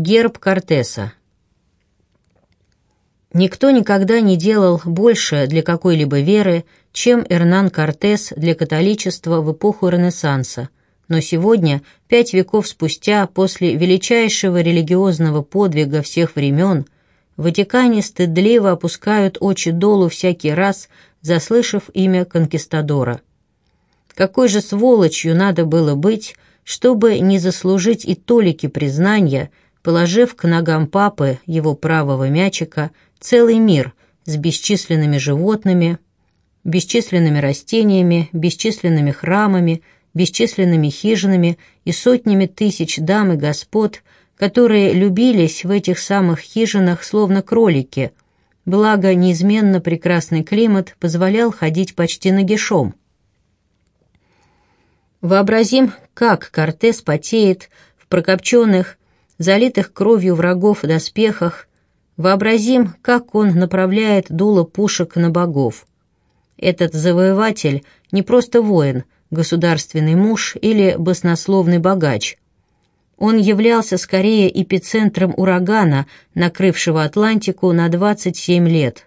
Герб Кортеса. Никто никогда не делал больше для какой-либо веры, чем Эрнан Кортес для католичества в эпоху Ренессанса. Но сегодня, пять веков спустя, после величайшего религиозного подвига всех времен, в Ватикане стыдливо опускают очи долу всякий раз, заслышав имя конкистадора. Какой же сволочью надо было быть, чтобы не заслужить и толики признания, положив к ногам папы, его правого мячика, целый мир с бесчисленными животными, бесчисленными растениями, бесчисленными храмами, бесчисленными хижинами и сотнями тысяч дам и господ, которые любились в этих самых хижинах словно кролики, благо неизменно прекрасный климат позволял ходить почти нагишом. Вообразим, как Кортес потеет в прокопченных, залитых кровью врагов доспехах, вообразим, как он направляет дуло пушек на богов. Этот завоеватель не просто воин, государственный муж или баснословный богач. Он являлся скорее эпицентром урагана, накрывшего Атлантику на 27 лет.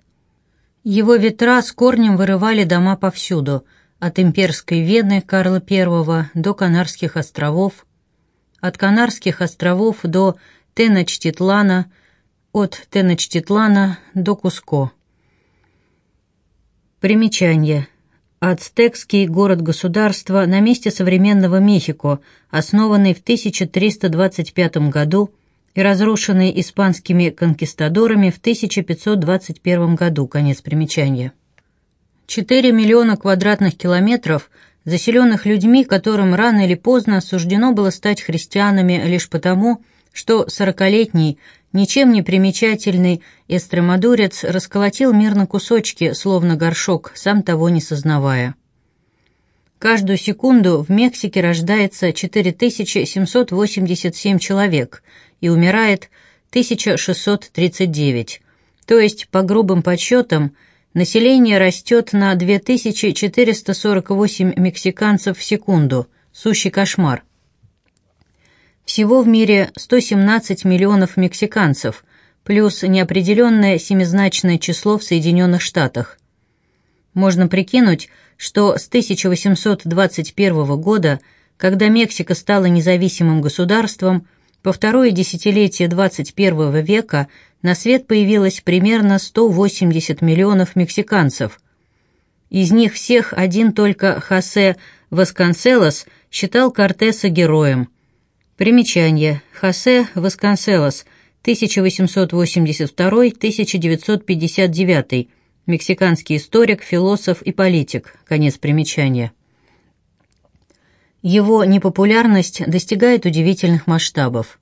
Его ветра с корнем вырывали дома повсюду – от имперской Вены Карла I до Канарских островов, от Канарских островов до Теночтитлана, от Теночтитлана до Куско. Примечание. Ацтекский город-государство на месте современного Мехико, основанный в 1325 году и разрушенный испанскими конкистадорами в 1521 году. Конец примечания. 4 миллиона квадратных километров, заселенных людьми, которым рано или поздно суждено было стать христианами лишь потому, что сорокалетний, ничем не примечательный эстремадурец расколотил мир на кусочки, словно горшок, сам того не сознавая. Каждую секунду в Мексике рождается 4787 человек и умирает 1639, то есть, по грубым подсчетам, Население растет на 2448 мексиканцев в секунду. Сущий кошмар. Всего в мире 117 миллионов мексиканцев, плюс неопределенное семизначное число в Соединенных Штатах. Можно прикинуть, что с 1821 года, когда Мексика стала независимым государством, по второе десятилетие 21 века на свет появилось примерно 180 миллионов мексиканцев. Из них всех один только Хосе Васконселос считал Кортеса героем. Примечание. Хосе Васконселос, 1882-1959, мексиканский историк, философ и политик. Конец примечания. Его непопулярность достигает удивительных масштабов.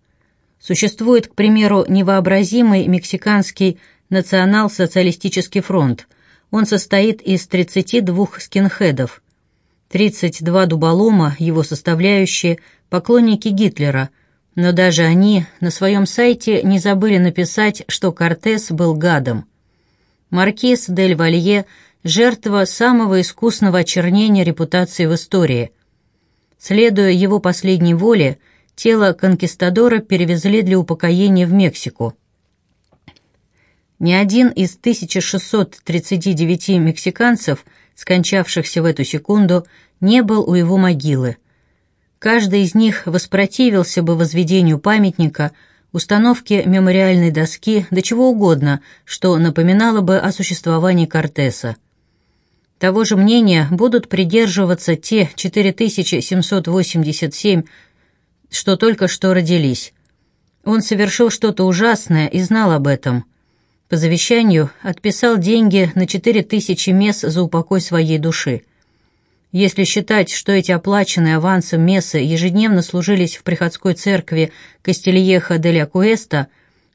Существует, к примеру, невообразимый мексиканский национал-социалистический фронт. Он состоит из 32 скинхедов. 32 дуболома, его составляющие, поклонники Гитлера, но даже они на своем сайте не забыли написать, что Кортес был гадом. Маркиз дель Валье – жертва самого искусного очернения репутации в истории. Следуя его последней воле – Тело конкистадора перевезли для упокоения в Мексику. Ни один из 1639 мексиканцев, скончавшихся в эту секунду, не был у его могилы. Каждый из них воспротивился бы возведению памятника, установке мемориальной доски, до чего угодно, что напоминало бы о существовании Кортеса. Того же мнения будут придерживаться те 4787 что только что родились. Он совершил что-то ужасное и знал об этом. По завещанию отписал деньги на четыре тысячи мес за упокой своей души. Если считать, что эти оплаченные авансом мессы ежедневно служились в приходской церкви Кастильеха де ля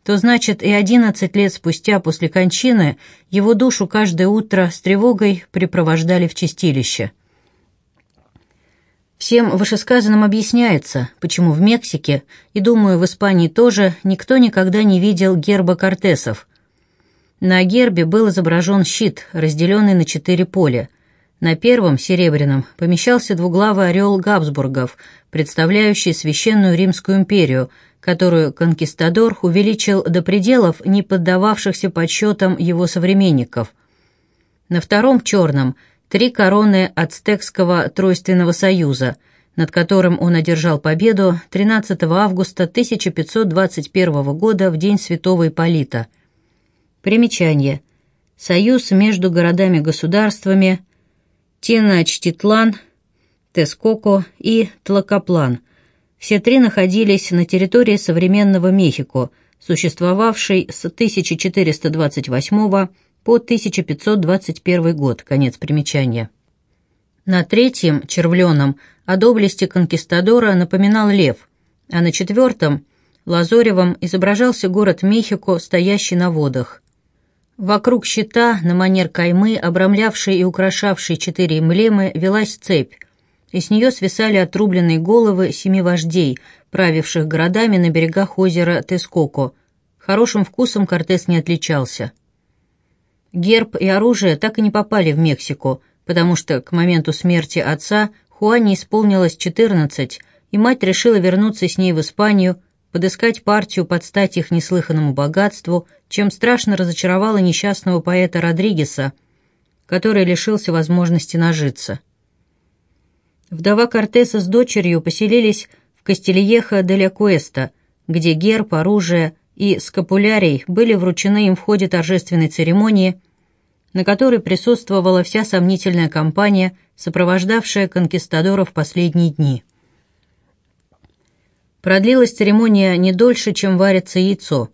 то значит и одиннадцать лет спустя после кончины его душу каждое утро с тревогой припровождали в чистилище. Всем вышесказанным объясняется, почему в Мексике, и, думаю, в Испании тоже, никто никогда не видел герба Кортесов. На гербе был изображен щит, разделенный на четыре поля. На первом, серебряном, помещался двуглавый орел Габсбургов, представляющий Священную Римскую империю, которую конкистадор увеличил до пределов, не поддававшихся подсчетам его современников. На втором черном три короны ацтекского тройственного союза, над которым он одержал победу 13 августа 1521 года в день святого Ипполита. Примечание. Союз между городами-государствами Теночтитлан, Тескоко и Тлакоплан – все три находились на территории современного Мехико, существовавшей с 1428 по 1521 год, конец примечания. На третьем, червленом, о доблести конкистадора напоминал лев, а на четвертом, лазоревом, изображался город Мехико, стоящий на водах. Вокруг щита, на манер каймы, обрамлявшей и украшавшей четыре эмблемы, велась цепь, и с нее свисали отрубленные головы семи вождей, правивших городами на берегах озера Тескоко. Хорошим вкусом Кортес не отличался. Герб и оружие так и не попали в Мексику, потому что к моменту смерти отца Хуане исполнилось 14, и мать решила вернуться с ней в Испанию, подыскать партию под стать их неслыханному богатству, чем страшно разочаровала несчастного поэта Родригеса, который лишился возможности нажиться. Вдова Кортеса с дочерью поселились в Кастильеха де ля Куэста, где герб, оружие и скапулярий были вручены им в ходе торжественной церемонии, на которой присутствовала вся сомнительная компания, сопровождавшая конкистадоров последние дни. Продлилась церемония не дольше, чем варится яйцо,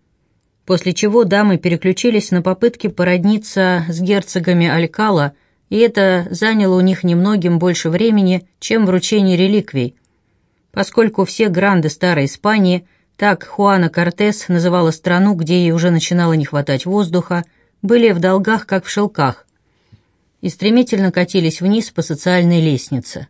после чего дамы переключились на попытки породниться с герцогами Алькала – и это заняло у них немногим больше времени, чем вручение реликвий, поскольку все гранды Старой Испании, так Хуана Кортес называла страну, где ей уже начинало не хватать воздуха, были в долгах, как в шелках, и стремительно катились вниз по социальной лестнице –